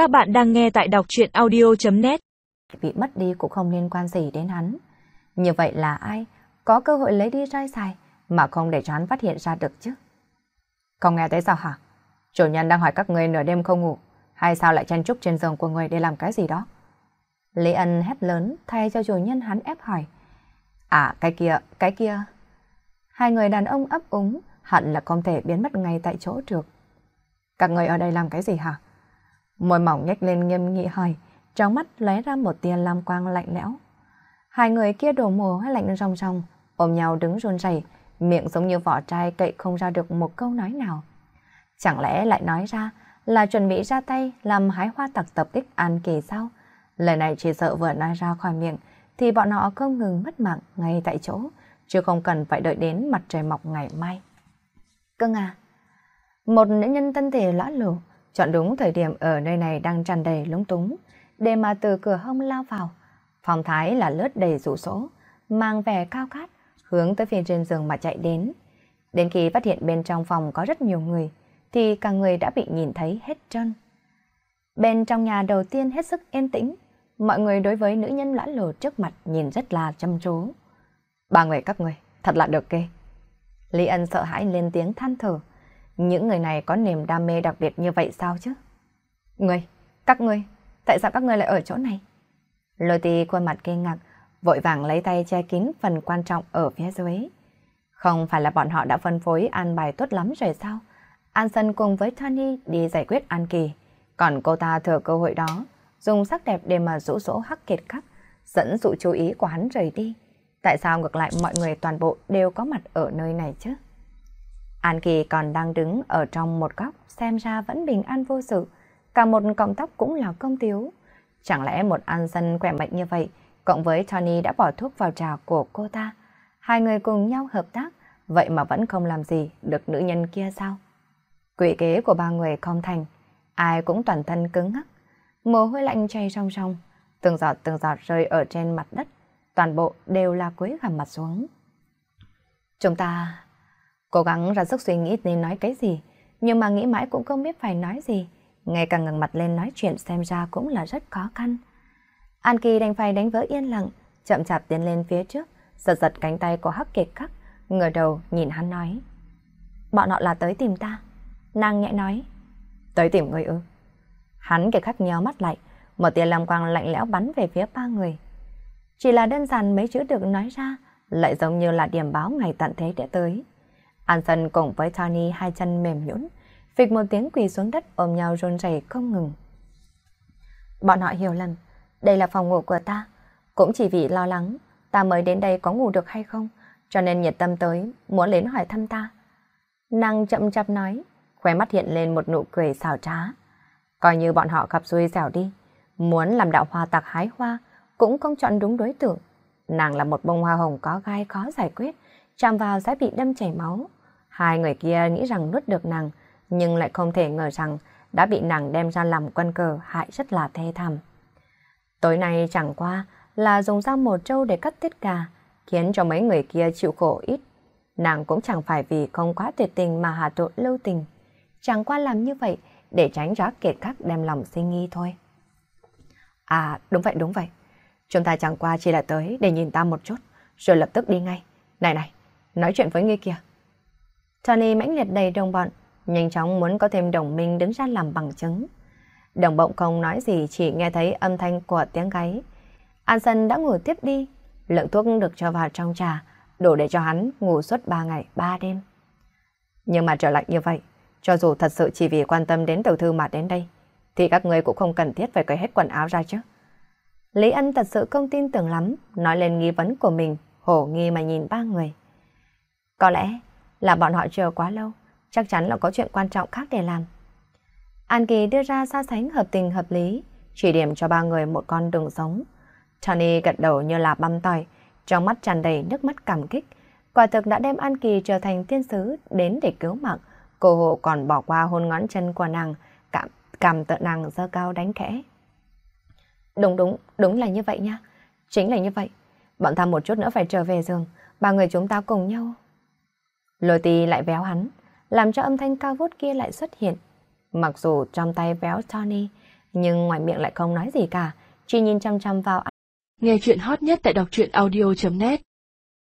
Các bạn đang nghe tại đọc chuyện audio.net Bị mất đi cũng không liên quan gì đến hắn. Như vậy là ai có cơ hội lấy đi trai xài mà không để cho hắn phát hiện ra được chứ? Không nghe thấy sao hả? Chủ nhân đang hỏi các người nửa đêm không ngủ hay sao lại chen trúc trên giường của người để làm cái gì đó? Lý ân hét lớn thay cho chủ nhân hắn ép hỏi. À cái kia, cái kia. Hai người đàn ông ấp úng hận là không thể biến mất ngay tại chỗ được. Các người ở đây làm cái gì hả? Môi mỏng nhếch lên nghiêm nghị hỏi, trong mắt lóe ra một tia lam quang lạnh lẽo. Hai người kia đổ mồ hôi lạnh ròng ròng, ôm nhau đứng run rẩy, miệng giống như vỏ trai cậy không ra được một câu nói nào. Chẳng lẽ lại nói ra là chuẩn bị ra tay làm hái hoa tặc tập kích An Kỳ sao? Lời này chỉ sợ vừa nói ra khỏi miệng thì bọn họ không ngừng mất mạng ngay tại chỗ, chứ không cần phải đợi đến mặt trời mọc ngày mai. Cưng à, một nữ nhân thân thể lõa lồ, chọn đúng thời điểm ở nơi này đang tràn đầy lúng túng, để mà từ cửa hông lao vào. Phòng thái là lướt đầy rủ số, mang vẻ cao khát hướng tới phía trên giường mà chạy đến. Đến khi phát hiện bên trong phòng có rất nhiều người, thì cả người đã bị nhìn thấy hết trơn. Bên trong nhà đầu tiên hết sức yên tĩnh, mọi người đối với nữ nhân lõa lồ trước mặt nhìn rất là chăm chú. Ba người các người, thật là được kê. Lý ân sợ hãi lên tiếng than thở. Những người này có niềm đam mê đặc biệt như vậy sao chứ? Người, các người, tại sao các người lại ở chỗ này? Lôi tì khuôn mặt kinh ngạc, vội vàng lấy tay che kín phần quan trọng ở phía dưới. Không phải là bọn họ đã phân phối an bài tốt lắm rồi sao? An Sân cùng với Tony đi giải quyết An Kỳ, còn cô ta thừa cơ hội đó, dùng sắc đẹp để mà rũ rỗ hắc kiệt khắc, dẫn dụ chú ý của hắn rời đi. Tại sao ngược lại mọi người toàn bộ đều có mặt ở nơi này chứ? An Kỳ còn đang đứng ở trong một góc xem ra vẫn bình an vô sự. Cả một cọng tóc cũng là công tiếu. Chẳng lẽ một an dân khỏe mạnh như vậy, cộng với Tony đã bỏ thuốc vào trà của cô ta. Hai người cùng nhau hợp tác, vậy mà vẫn không làm gì được nữ nhân kia sao? Quỷ kế của ba người không thành, ai cũng toàn thân cứng ngắc. Mồ hôi lạnh chảy song song, từng giọt từng giọt rơi ở trên mặt đất, toàn bộ đều là quế gằm mặt xuống. Chúng ta cố gắng ra sức suy nghĩ nên nói cái gì, nhưng mà nghĩ mãi cũng không biết phải nói gì. Ngay càng ngẩng mặt lên nói chuyện xem ra cũng là rất khó khăn. An Kỳ đành phải đánh vỡ yên lặng, chậm chạp tiến lên phía trước, giật giật cánh tay của Hắc Kiệt Khắc, ngửa đầu nhìn hắn nói. Bọn họ là tới tìm ta. Nàng nhẹ nói. Tới tìm người ư. Hắn Kiệt Khắc nhéo mắt lại, một tia lam quang lạnh lẽo bắn về phía ba người. Chỉ là đơn giản mấy chữ được nói ra, lại giống như là điểm báo ngày tận thế đã tới. Anson cùng với Tony hai chân mềm nhũn, phịch một tiếng quỳ xuống đất ôm nhau run rẩy không ngừng. Bọn họ hiểu lầm, đây là phòng ngủ của ta, cũng chỉ vì lo lắng ta mới đến đây có ngủ được hay không, cho nên nhiệt tâm tới muốn đến hỏi thăm ta. Nàng chậm chạp nói, khóe mắt hiện lên một nụ cười xảo trá. Coi như bọn họ gặp xui xẻo đi, muốn làm đạo hoa tạc hái hoa cũng không chọn đúng đối tượng. Nàng là một bông hoa hồng có gai khó giải quyết, chạm vào sẽ bị đâm chảy máu. Hai người kia nghĩ rằng nuốt được nàng, nhưng lại không thể ngờ rằng đã bị nàng đem ra làm quân cờ hại rất là thê thảm. Tối nay chẳng qua là dùng dao một trâu để cắt tiết gà, khiến cho mấy người kia chịu khổ ít. Nàng cũng chẳng phải vì không quá tuyệt tình mà hạ tội lưu tình. Chẳng qua làm như vậy để tránh rác kiệt khắc đem lòng sinh nghi thôi. À, đúng vậy, đúng vậy. Chúng ta chẳng qua chỉ là tới để nhìn ta một chút, rồi lập tức đi ngay. Này này, nói chuyện với ngươi kia. Tony mãnh liệt đầy đồng bọn, nhanh chóng muốn có thêm đồng minh đứng ra làm bằng chứng. Đồng bộng không nói gì chỉ nghe thấy âm thanh của tiếng gáy. Anson đã ngủ tiếp đi, lượng thuốc được cho vào trong trà, đủ để cho hắn ngủ suốt 3 ngày 3 đêm. Nhưng mà trở lại như vậy, cho dù thật sự chỉ vì quan tâm đến tiểu thư mà đến đây, thì các người cũng không cần thiết phải cởi hết quần áo ra chứ. Lý Ân thật sự không tin tưởng lắm, nói lên nghi vấn của mình, hổ nghi mà nhìn ba người. Có lẽ là bọn họ chờ quá lâu, chắc chắn là có chuyện quan trọng khác để làm. An Kỳ đưa ra so sánh hợp tình hợp lý, chỉ điểm cho ba người một con đường sống. Tony gật đầu như là băm tỏi, trong mắt tràn đầy nước mắt cảm kích. Quả thực đã đem An Kỳ trở thành tiên sứ đến để cứu mạng. Cô hộ còn bỏ qua hôn ngón chân của nàng, cảm, cảm tợ nàng dơ cao đánh khẽ. Đúng đúng, đúng là như vậy nha. Chính là như vậy. Bọn ta một chút nữa phải trở về giường, ba người chúng ta cùng nhau. Lôi tì lại véo hắn, làm cho âm thanh cao vút kia lại xuất hiện. Mặc dù trong tay véo Tony, nhưng ngoài miệng lại không nói gì cả, chỉ nhìn chăm chăm vào Nghe chuyện hot nhất tại đọc truyện audio.net